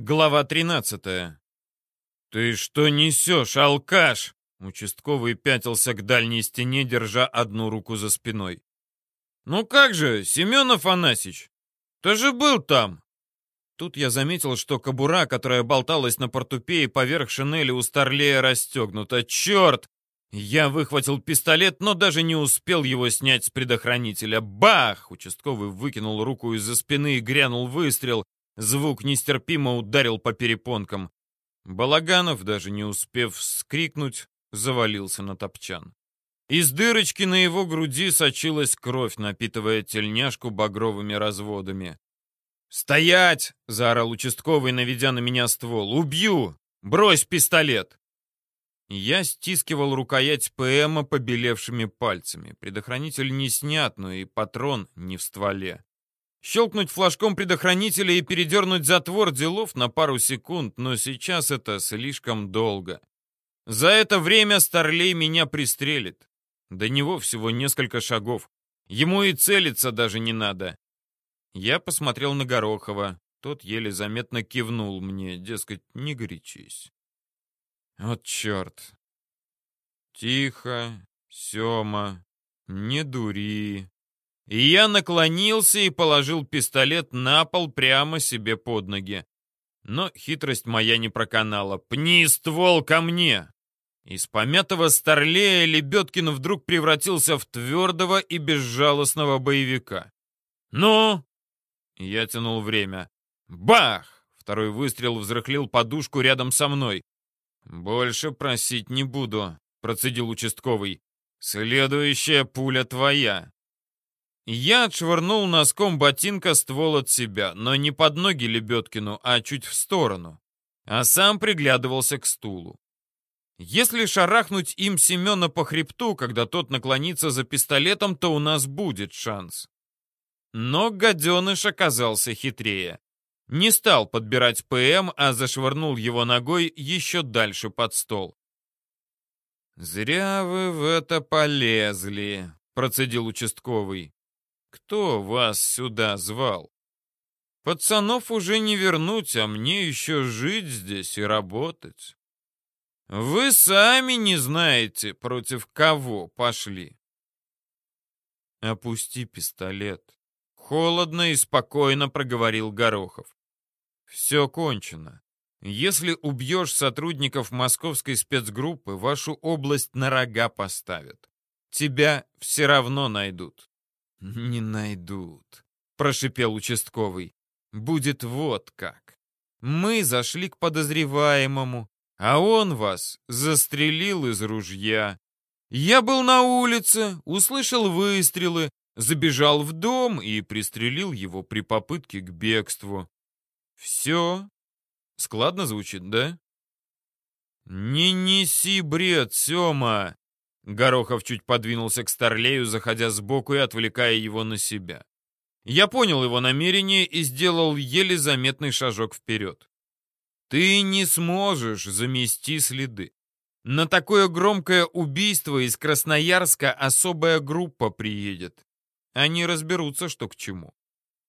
Глава 13. «Ты что несешь, алкаш?» Участковый пятился к дальней стене, держа одну руку за спиной. «Ну как же, Семен Афанасьич, ты же был там!» Тут я заметил, что кобура, которая болталась на портупее поверх шинели у Старлея, расстегнута. «Черт!» Я выхватил пистолет, но даже не успел его снять с предохранителя. Бах! Участковый выкинул руку из-за спины и грянул выстрел. Звук нестерпимо ударил по перепонкам. Балаганов, даже не успев вскрикнуть, завалился на топчан. Из дырочки на его груди сочилась кровь, напитывая тельняшку багровыми разводами. «Стоять!» — заорал участковый, наведя на меня ствол. «Убью! Брось пистолет!» Я стискивал рукоять ПМа побелевшими пальцами. Предохранитель не снят, но и патрон не в стволе. Щелкнуть флажком предохранителя и передернуть затвор делов на пару секунд, но сейчас это слишком долго. За это время Старлей меня пристрелит. До него всего несколько шагов. Ему и целиться даже не надо. Я посмотрел на Горохова. Тот еле заметно кивнул мне, дескать, не горячись. Вот черт. Тихо, Сема, не дури. Я наклонился и положил пистолет на пол прямо себе под ноги. Но хитрость моя не проканала. «Пни ствол ко мне!» Из помятого старлея Лебедкин вдруг превратился в твердого и безжалостного боевика. «Ну?» Я тянул время. «Бах!» Второй выстрел взрыхлил подушку рядом со мной. «Больше просить не буду», — процедил участковый. «Следующая пуля твоя». Я отшвырнул носком ботинка ствол от себя, но не под ноги Лебедкину, а чуть в сторону. А сам приглядывался к стулу. Если шарахнуть им Семена по хребту, когда тот наклонится за пистолетом, то у нас будет шанс. Но гаденыш оказался хитрее. Не стал подбирать ПМ, а зашвырнул его ногой еще дальше под стол. «Зря вы в это полезли», — процедил участковый. Кто вас сюда звал? Пацанов уже не вернуть, а мне еще жить здесь и работать. Вы сами не знаете, против кого пошли. Опусти пистолет. Холодно и спокойно проговорил Горохов. Все кончено. Если убьешь сотрудников московской спецгруппы, вашу область на рога поставят. Тебя все равно найдут. «Не найдут», — прошипел участковый. «Будет вот как. Мы зашли к подозреваемому, а он вас застрелил из ружья. Я был на улице, услышал выстрелы, забежал в дом и пристрелил его при попытке к бегству. Все. Складно звучит, да? Не неси бред, Сема. Горохов чуть подвинулся к Старлею, заходя сбоку и отвлекая его на себя. Я понял его намерение и сделал еле заметный шажок вперед. Ты не сможешь замести следы. На такое громкое убийство из Красноярска особая группа приедет. Они разберутся, что к чему.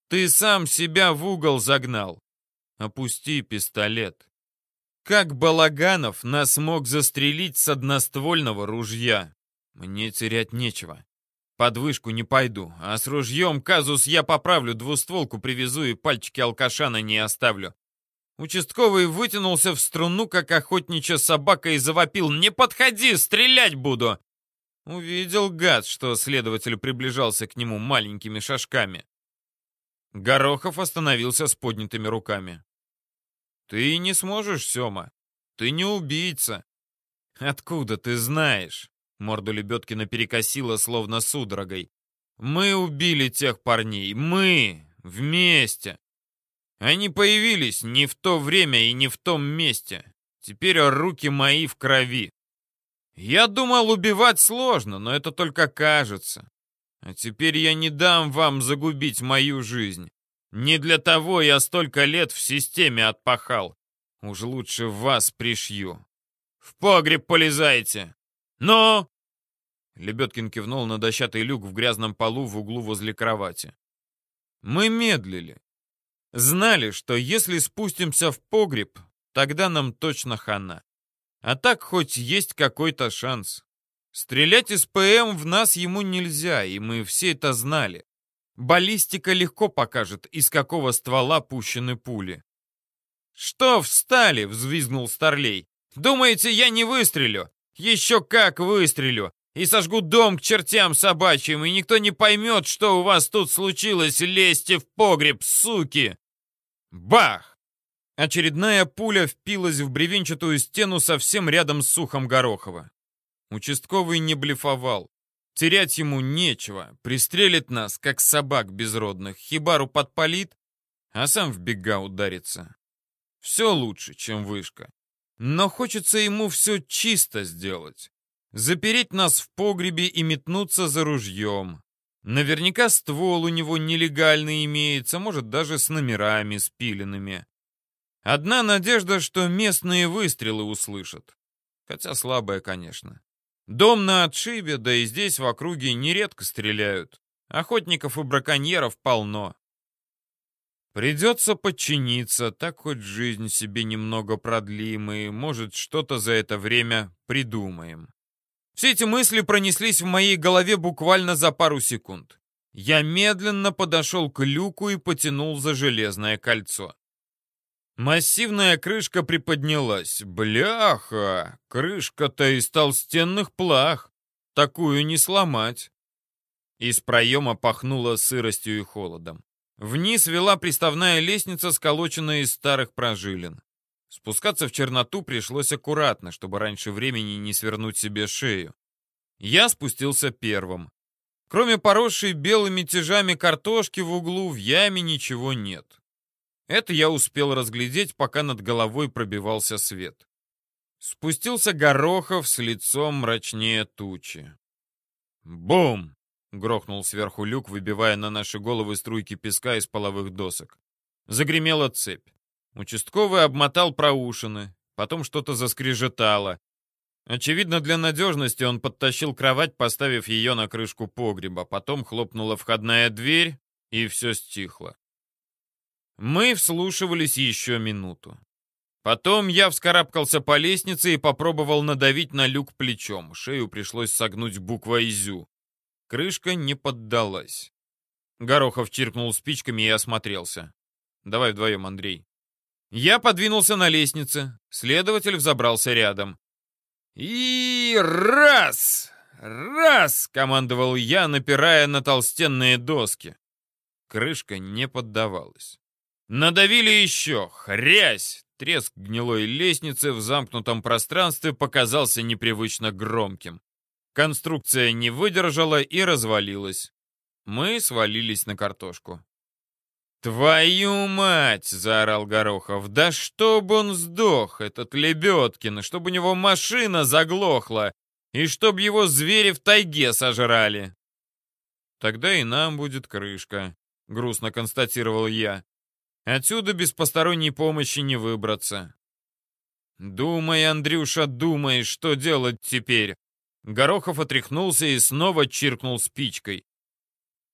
Ты сам себя в угол загнал. Опусти пистолет. Как Балаганов нас мог застрелить с одноствольного ружья? Мне терять нечего. Под вышку не пойду, а с ружьем казус я поправлю, двустволку привезу и пальчики алкаша на ней оставлю. Участковый вытянулся в струну, как охотничья собака, и завопил «Не подходи, стрелять буду!» Увидел гад, что следователь приближался к нему маленькими шажками. Горохов остановился с поднятыми руками. «Ты не сможешь, Сёма. Ты не убийца. Откуда ты знаешь?» Морду Лебедкина перекосило, словно судорогой. «Мы убили тех парней. Мы! Вместе!» Они появились не в то время и не в том месте. Теперь руки мои в крови. Я думал, убивать сложно, но это только кажется. А теперь я не дам вам загубить мою жизнь. Не для того я столько лет в системе отпахал. Уж лучше вас пришью. В погреб полезайте. Но Лебедкин кивнул на дощатый люк в грязном полу в углу возле кровати. Мы медлили. Знали, что если спустимся в погреб, тогда нам точно хана. А так хоть есть какой-то шанс. Стрелять из ПМ в нас ему нельзя, и мы все это знали. Баллистика легко покажет, из какого ствола пущены пули. «Что встали?» — взвизгнул Старлей. «Думаете, я не выстрелю? Еще как выстрелю! И сожгу дом к чертям собачьим, и никто не поймет, что у вас тут случилось. Лезьте в погреб, суки!» Бах! Очередная пуля впилась в бревенчатую стену совсем рядом с ухом Горохова. Участковый не блефовал. Терять ему нечего, пристрелит нас, как собак безродных, хибару подпалит, а сам в бега ударится. Все лучше, чем вышка. Но хочется ему все чисто сделать. Запереть нас в погребе и метнуться за ружьем. Наверняка ствол у него нелегальный имеется, может, даже с номерами спиленными. Одна надежда, что местные выстрелы услышат. Хотя слабая, конечно. Дом на отшибе, да и здесь в округе нередко стреляют. Охотников и браконьеров полно. Придется подчиниться, так хоть жизнь себе немного продлим и, может, что-то за это время придумаем. Все эти мысли пронеслись в моей голове буквально за пару секунд. Я медленно подошел к люку и потянул за железное кольцо. Массивная крышка приподнялась. Бляха! Крышка-то из толстенных плах. Такую не сломать. Из проема пахнуло сыростью и холодом. Вниз вела приставная лестница, сколоченная из старых прожилин. Спускаться в черноту пришлось аккуратно, чтобы раньше времени не свернуть себе шею. Я спустился первым. Кроме поросшей белыми тяжами картошки в углу, в яме ничего нет. Это я успел разглядеть, пока над головой пробивался свет. Спустился Горохов с лицом мрачнее тучи. «Бум!» — грохнул сверху люк, выбивая на наши головы струйки песка из половых досок. Загремела цепь. Участковый обмотал проушины, потом что-то заскрежетало. Очевидно, для надежности он подтащил кровать, поставив ее на крышку погреба. Потом хлопнула входная дверь, и все стихло. Мы вслушивались еще минуту. Потом я вскарабкался по лестнице и попробовал надавить на люк плечом. Шею пришлось согнуть буква «Изю». Крышка не поддалась. Горохов чиркнул спичками и осмотрелся. «Давай вдвоем, Андрей». Я подвинулся на лестнице. Следователь взобрался рядом. «И раз! Раз!» — командовал я, напирая на толстенные доски. Крышка не поддавалась. Надавили еще. Хрясь! Треск гнилой лестницы в замкнутом пространстве показался непривычно громким. Конструкция не выдержала и развалилась. Мы свалились на картошку. «Твою мать!» — заорал Горохов. «Да чтоб он сдох, этот Лебедкин, чтоб у него машина заглохла, и чтоб его звери в тайге сожрали!» «Тогда и нам будет крышка», — грустно констатировал я. Отсюда без посторонней помощи не выбраться. Думай, Андрюша, думай, что делать теперь. Горохов отряхнулся и снова чиркнул спичкой.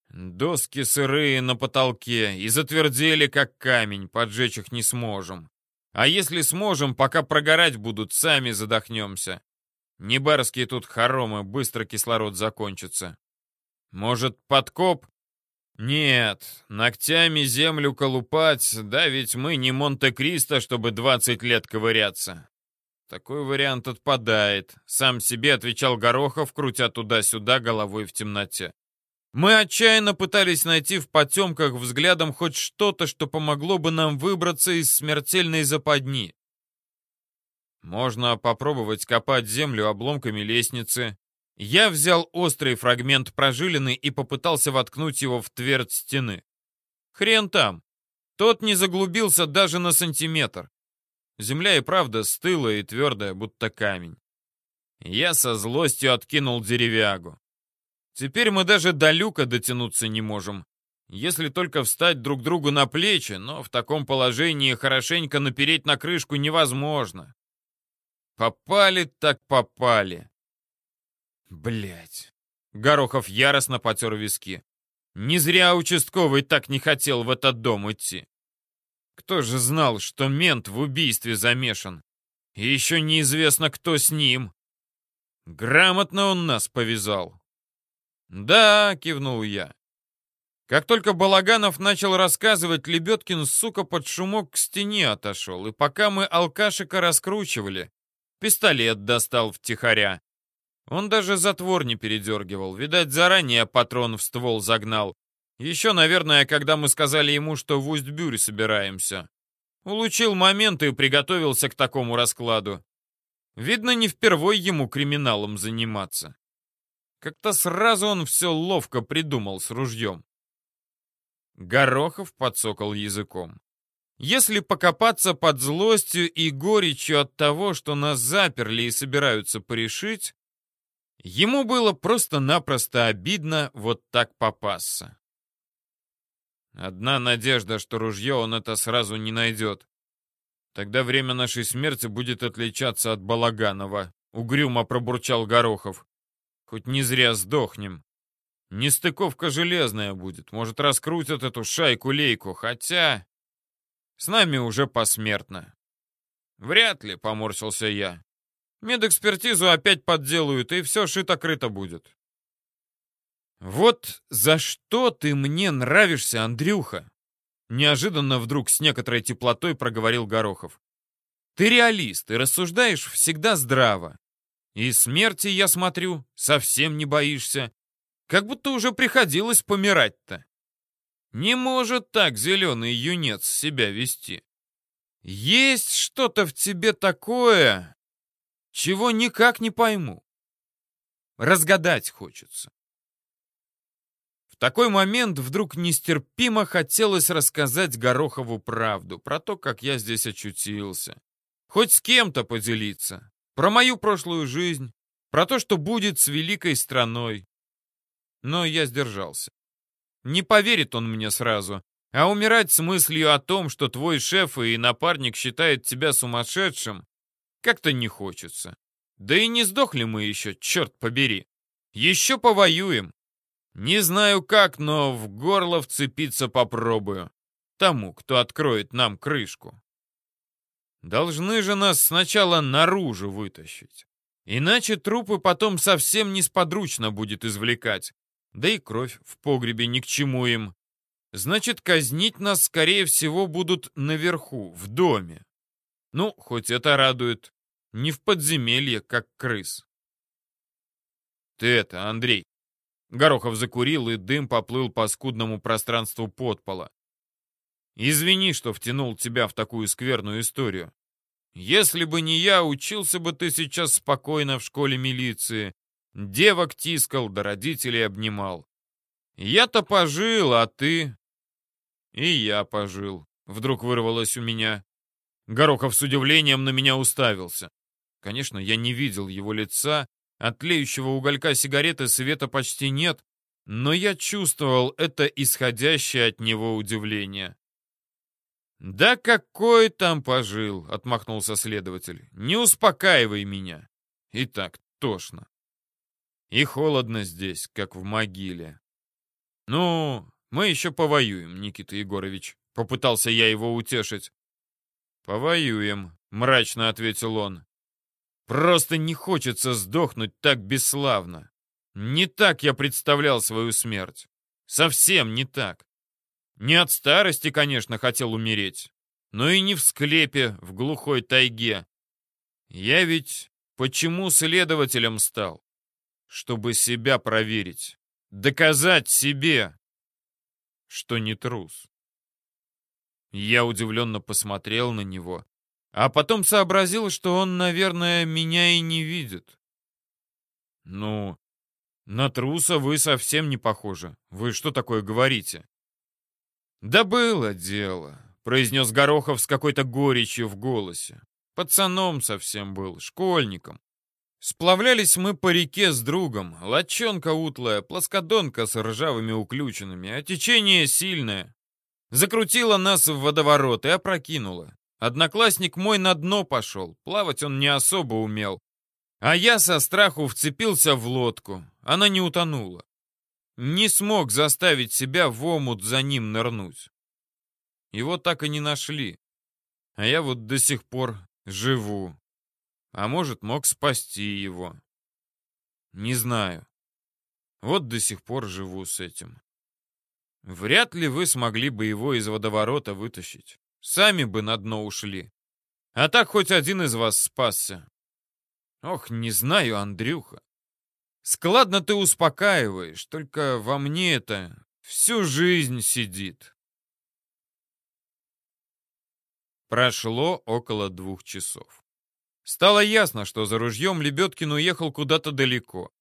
Доски сырые на потолке и затвердели, как камень, поджечь их не сможем. А если сможем, пока прогорать будут, сами задохнемся. Не барские тут хоромы, быстро кислород закончится. Может, подкоп? Нет, ногтями землю колупать, да ведь мы не Монте-Кристо, чтобы 20 лет ковыряться. Такой вариант отпадает, сам себе отвечал Горохов, крутя туда-сюда головой в темноте. Мы отчаянно пытались найти в потемках взглядом хоть что-то, что помогло бы нам выбраться из смертельной западни. Можно попробовать копать землю обломками лестницы, я взял острый фрагмент прожилины и попытался воткнуть его в твердь стены. Хрен там. Тот не заглубился даже на сантиметр. Земля и правда стылая и твердая, будто камень. Я со злостью откинул деревягу. Теперь мы даже до люка дотянуться не можем. Если только встать друг другу на плечи, но в таком положении хорошенько напереть на крышку невозможно. Попали так попали. Блять. Горохов яростно потер виски. Не зря участковый так не хотел в этот дом идти. Кто же знал, что мент в убийстве замешан? И еще неизвестно, кто с ним. Грамотно он нас повязал. «Да», — кивнул я. Как только Балаганов начал рассказывать, Лебедкин, сука, под шумок к стене отошел, и пока мы алкашика раскручивали, пистолет достал втихаря. Он даже затвор не передергивал, видать, заранее патрон в ствол загнал. Еще, наверное, когда мы сказали ему, что в Усть-Бюре собираемся. Улучил момент и приготовился к такому раскладу. Видно, не впервой ему криминалом заниматься. Как-то сразу он все ловко придумал с ружьем. Горохов подсокал языком. Если покопаться под злостью и горечью от того, что нас заперли и собираются порешить, ему было просто-напросто обидно вот так попасться. Одна надежда, что ружье он это сразу не найдет. Тогда время нашей смерти будет отличаться от Балаганова, угрюмо пробурчал Горохов. Хоть не зря сдохнем. Нестыковка железная будет. Может, раскрутят эту шайку-лейку, хотя... С нами уже посмертно. Вряд ли, поморщился я. Медэкспертизу опять подделают, и все шито-крыто будет. Вот за что ты мне нравишься, Андрюха? Неожиданно вдруг с некоторой теплотой проговорил Горохов. Ты реалист и рассуждаешь всегда здраво. И смерти, я смотрю, совсем не боишься. Как будто уже приходилось помирать-то. Не может так зеленый юнец себя вести. Есть что-то в тебе такое, чего никак не пойму. Разгадать хочется. В такой момент вдруг нестерпимо хотелось рассказать Горохову правду про то, как я здесь очутился. Хоть с кем-то поделиться. Про мою прошлую жизнь, про то, что будет с великой страной но я сдержался. Не поверит он мне сразу, а умирать с мыслью о том, что твой шеф и напарник считают тебя сумасшедшим, как-то не хочется. Да и не сдохли мы еще, черт побери. Еще повоюем. Не знаю как, но в горло вцепиться попробую. Тому, кто откроет нам крышку. Должны же нас сначала наружу вытащить. Иначе трупы потом совсем несподручно будет извлекать. Да и кровь в погребе ни к чему им. Значит, казнить нас, скорее всего, будут наверху, в доме. Ну, хоть это радует. Не в подземелье, как крыс. Ты это, Андрей. Горохов закурил, и дым поплыл по скудному пространству подпола. Извини, что втянул тебя в такую скверную историю. Если бы не я, учился бы ты сейчас спокойно в школе милиции, Девок тискал, да родителей обнимал. Я-то пожил, а ты... И я пожил. Вдруг вырвалось у меня. Горохов с удивлением на меня уставился. Конечно, я не видел его лица, от тлеющего уголька сигареты света почти нет, но я чувствовал это исходящее от него удивление. «Да какой там пожил!» — отмахнулся следователь. «Не успокаивай меня!» И так тошно. И холодно здесь, как в могиле. Ну, мы еще повоюем, Никита Егорович. Попытался я его утешить. Повоюем, мрачно ответил он. Просто не хочется сдохнуть так бесславно. Не так я представлял свою смерть. Совсем не так. Не от старости, конечно, хотел умереть, но и не в склепе, в глухой тайге. Я ведь почему следователем стал? чтобы себя проверить, доказать себе, что не трус. Я удивленно посмотрел на него, а потом сообразил, что он, наверное, меня и не видит. Ну, на труса вы совсем не похожи. Вы что такое говорите? Да было дело, произнес Горохов с какой-то горечью в голосе. Пацаном совсем был, школьником. Сплавлялись мы по реке с другом. Лочонка утлая, плоскодонка с ржавыми уключенными, а течение сильное. Закрутило нас в водоворот и опрокинуло. Одноклассник мой на дно пошел, плавать он не особо умел. А я со страху вцепился в лодку, она не утонула. Не смог заставить себя в омут за ним нырнуть. Его так и не нашли. А я вот до сих пор живу. А может, мог спасти его. Не знаю. Вот до сих пор живу с этим. Вряд ли вы смогли бы его из водоворота вытащить. Сами бы на дно ушли. А так хоть один из вас спасся. Ох, не знаю, Андрюха. Складно ты успокаиваешь, только во мне это всю жизнь сидит. Прошло около двух часов. Стало ясно, что за ружьем Лебедкин уехал куда-то далеко.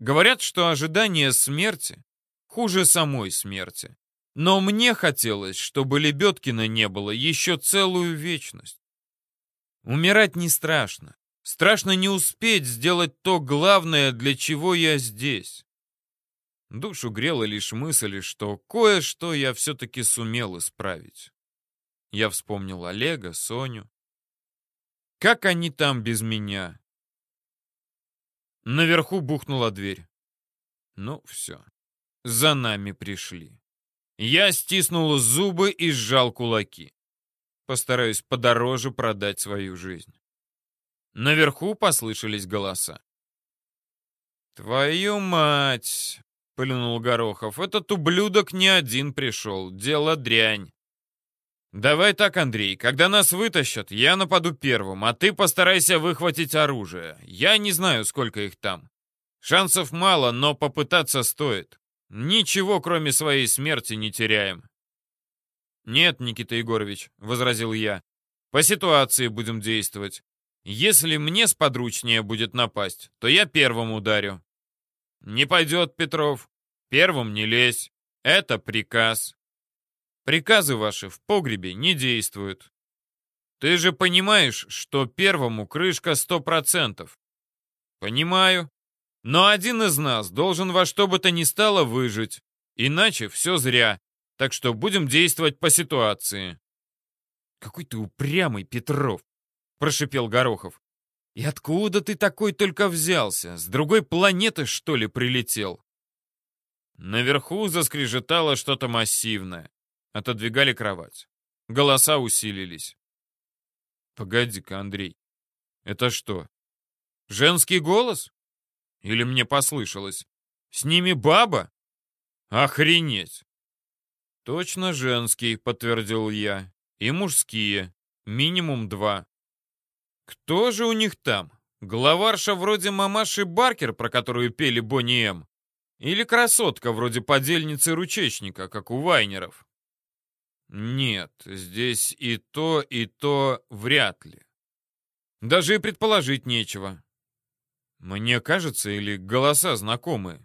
Говорят, что ожидание смерти хуже самой смерти. Но мне хотелось, чтобы Лебедкина не было еще целую вечность. Умирать не страшно. Страшно не успеть сделать то главное, для чего я здесь. Душу грела лишь мысль, что кое-что я все-таки сумел исправить. Я вспомнил Олега, Соню. Как они там без меня? Наверху бухнула дверь. Ну, все. За нами пришли. Я стиснул зубы и сжал кулаки. Постараюсь подороже продать свою жизнь. Наверху послышались голоса. «Твою мать!» — плюнул Горохов. «Этот ублюдок не один пришел. Дело дрянь. Давай так, Андрей, когда нас вытащат, я нападу первым, а ты постарайся выхватить оружие. Я не знаю, сколько их там. Шансов мало, но попытаться стоит. Ничего, кроме своей смерти, не теряем». «Нет, Никита Егорович», — возразил я. «По ситуации будем действовать. Если мне сподручнее будет напасть, то я первым ударю». «Не пойдет, Петров. Первым не лезь. Это приказ. Приказы ваши в погребе не действуют. Ты же понимаешь, что первому крышка сто процентов?» «Понимаю. Но один из нас должен во что бы то ни стало выжить. Иначе все зря. Так что будем действовать по ситуации». «Какой ты упрямый, Петров!» — прошипел Горохов. «И откуда ты такой только взялся? С другой планеты, что ли, прилетел?» Наверху заскрежетало что-то массивное. Отодвигали кровать. Голоса усилились. «Погоди-ка, Андрей, это что, женский голос? Или мне послышалось? С ними баба? Охренеть!» «Точно женский», — подтвердил я. «И мужские. Минимум два». «Кто же у них там? Главарша вроде мамаши Баркер, про которую пели Бонни М? Или красотка вроде подельницы ручечника, как у Вайнеров?» «Нет, здесь и то, и то вряд ли. Даже и предположить нечего. Мне кажется, или голоса знакомые?»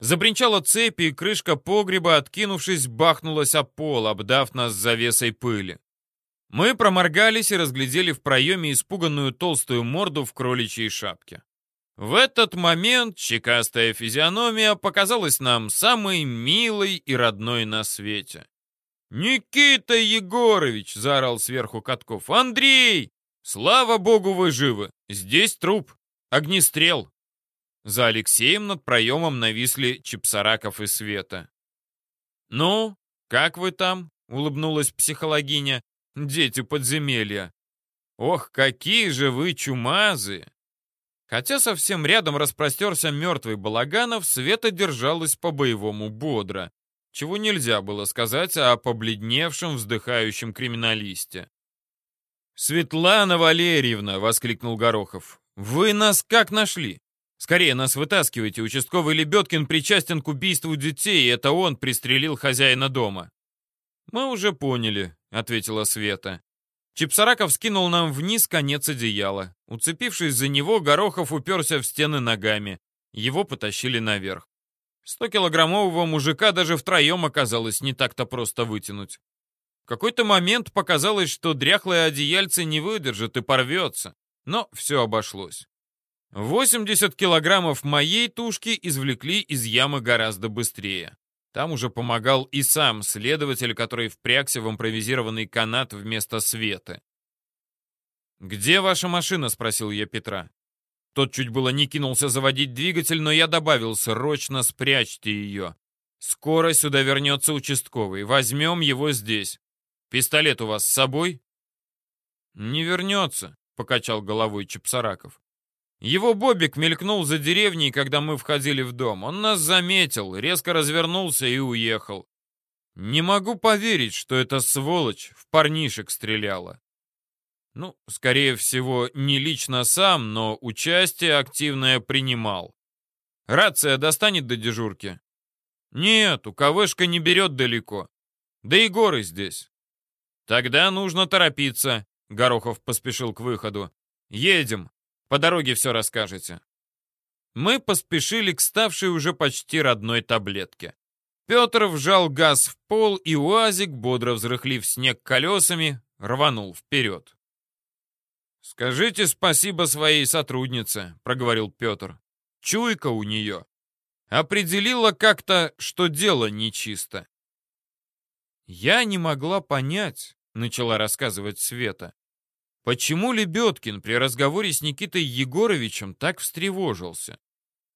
Забринчала цепь, и крышка погреба, откинувшись, бахнулась о пол, обдав нас завесой пыли. Мы проморгались и разглядели в проеме испуганную толстую морду в кроличьей шапке. В этот момент чекастая физиономия показалась нам самой милой и родной на свете. «Никита Егорович!» — заорал сверху Катков. «Андрей! Слава богу, вы живы! Здесь труп! Огнестрел!» За Алексеем над проемом нависли Чепсараков и Света. «Ну, как вы там?» — улыбнулась психологиня. «Дети подземелья». «Ох, какие же вы чумазы!» Хотя совсем рядом распростерся мертвый Балаганов, Света держалась по-боевому бодро, чего нельзя было сказать о побледневшем вздыхающем криминалисте. «Светлана Валерьевна!» — воскликнул Горохов. «Вы нас как нашли? Скорее нас вытаскивайте. Участковый Лебедкин причастен к убийству детей, и это он пристрелил хозяина дома». «Мы уже поняли», — ответила Света. Чепсараков скинул нам вниз конец одеяла. Уцепившись за него, Горохов уперся в стены ногами. Его потащили наверх. Сто-килограммового мужика даже втроем оказалось не так-то просто вытянуть. В какой-то момент показалось, что дряхлое одеяльце не выдержит и порвется. Но все обошлось. 80 килограммов моей тушки извлекли из ямы гораздо быстрее. Там уже помогал и сам следователь, который впрягся в импровизированный канат вместо света. «Где ваша машина?» — спросил я Петра. Тот чуть было не кинулся заводить двигатель, но я добавил «срочно спрячьте ее». Скоро сюда вернется участковый. Возьмем его здесь. Пистолет у вас с собой?» «Не вернется», — покачал головой Чепсараков. Его бобик мелькнул за деревней, когда мы входили в дом. Он нас заметил, резко развернулся и уехал. Не могу поверить, что эта сволочь в парнишек стреляла. Ну, скорее всего, не лично сам, но участие активное принимал. Рация достанет до дежурки? Нет, у КВшка не берет далеко. Да и горы здесь. Тогда нужно торопиться. Горохов поспешил к выходу. Едем. По дороге все расскажете. Мы поспешили к ставшей уже почти родной таблетке. Петр вжал газ в пол, и УАЗик, бодро взрыхлив снег колесами, рванул вперед. «Скажите спасибо своей сотруднице», — проговорил Петр. «Чуйка у нее. Определила как-то, что дело нечисто». «Я не могла понять», — начала рассказывать Света, «почему Лебедкин при разговоре с Никитой Егоровичем так встревожился,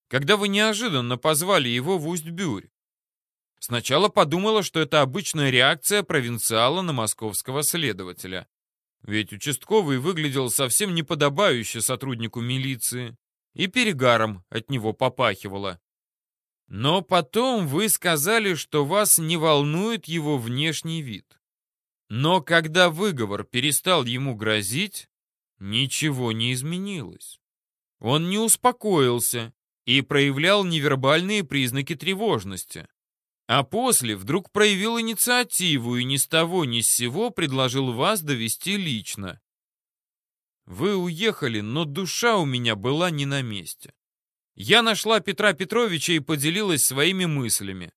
когда вы неожиданно позвали его в Усть-Бюрь? Сначала подумала, что это обычная реакция провинциала на московского следователя. Ведь участковый выглядел совсем неподобающе сотруднику милиции, и перегаром от него попахивало. Но потом вы сказали, что вас не волнует его внешний вид. Но когда выговор перестал ему грозить, ничего не изменилось. Он не успокоился и проявлял невербальные признаки тревожности. А после вдруг проявил инициативу и ни с того ни с сего предложил вас довести лично. Вы уехали, но душа у меня была не на месте. Я нашла Петра Петровича и поделилась своими мыслями.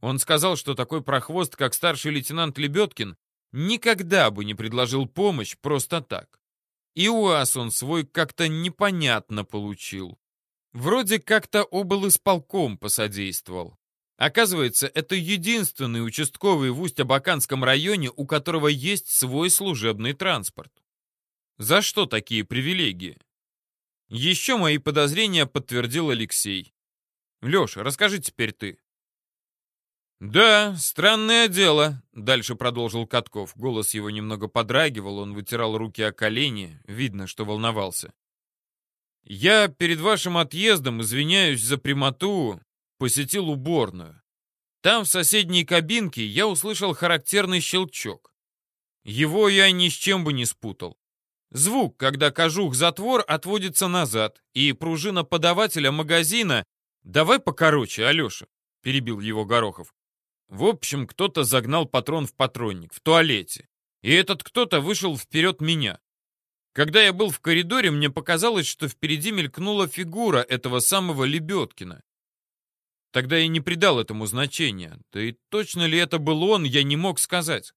Он сказал, что такой прохвост, как старший лейтенант Лебедкин, никогда бы не предложил помощь просто так. И УАЗ он свой как-то непонятно получил. Вроде как-то обл. исполком посодействовал. Оказывается, это единственный участковый в Усть-Абаканском районе, у которого есть свой служебный транспорт. За что такие привилегии? Еще мои подозрения подтвердил Алексей. Леша, расскажи теперь ты. «Да, странное дело», — дальше продолжил Катков. Голос его немного подрагивал, он вытирал руки о колени, видно, что волновался. «Я перед вашим отъездом, извиняюсь за прямоту, посетил уборную. Там, в соседней кабинке, я услышал характерный щелчок. Его я ни с чем бы не спутал. Звук, когда кожух-затвор отводится назад, и пружина подавателя магазина... «Давай покороче, Алеша», — перебил его Горохов. В общем, кто-то загнал патрон в патронник, в туалете. И этот кто-то вышел вперед меня. Когда я был в коридоре, мне показалось, что впереди мелькнула фигура этого самого Лебедкина. Тогда я не придал этому значения. Да и точно ли это был он, я не мог сказать.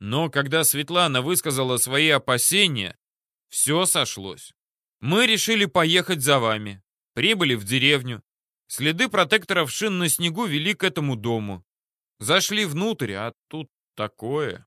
Но когда Светлана высказала свои опасения, все сошлось. Мы решили поехать за вами. Прибыли в деревню. Следы протекторов шин на снегу вели к этому дому. Зашли внутрь, а тут такое.